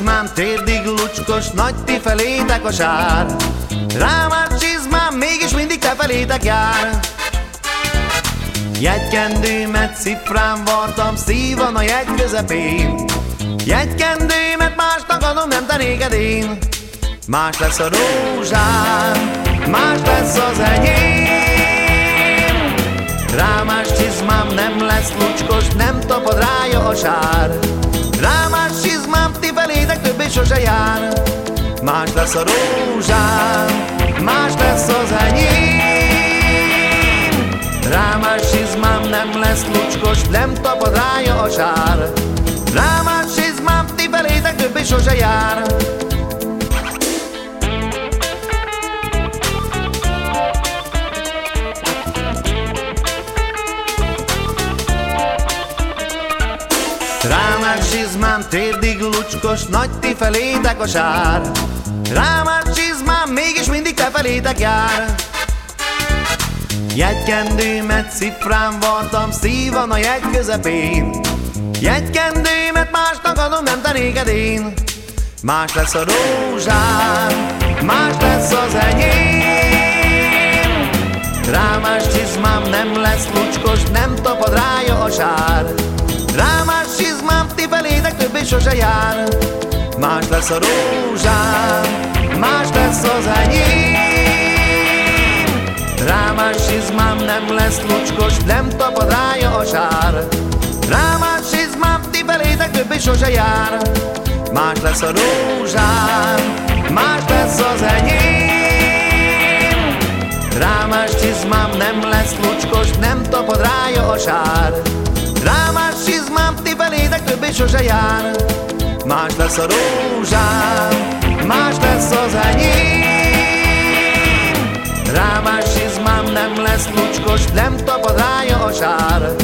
csizmám térdig lucskos, nagy ti felétek a sár. Rám a csizmám mégis mindig te felétek jár. Jegykendőmet cifrán vartam, szív van a jegy közepén. Jegykendőmet másnak adom, nem te néked én. Más lesz a rózsám, más lesz az enyém. Rámás csizmám nem lesz lucskos, nem tapad rája a sár. Jár. Más lesz a rózsám, más lesz az enyém. Rámás csizmám nem lesz lucskos, nem tapad rája a sár. Rámás csizmám ti felétek többé sose jár. Rám zsizmám térdig lucskos, nagy ti felétek a sár. Rám zsizmám mégis mindig te felétek jár. Jegykendőmet cifrán vartam, szív van a jegy közepén. Jegykendőmet másnak adom, nem te én. Más lesz a rózsám, más lesz az enyém. Rámás csizmám nem lesz lucskos, nem tapad rája a sár. Többé sose jár. Más lesz a rózsám, más lesz az enyém. Rámás csizmám nem lesz lucskos, nem tapad rája a sár. Rámás csizmám ti felétek többé sose jár. Más lesz a rózsám, más lesz az enyém. Rámás csizmám nem lesz lucskos, nem tapad rája a sár. Rámás jár. Más lesz a rózsám, más lesz az enyém. Rámás csizmám nem lesz lucskos, nem tapad rája a sár.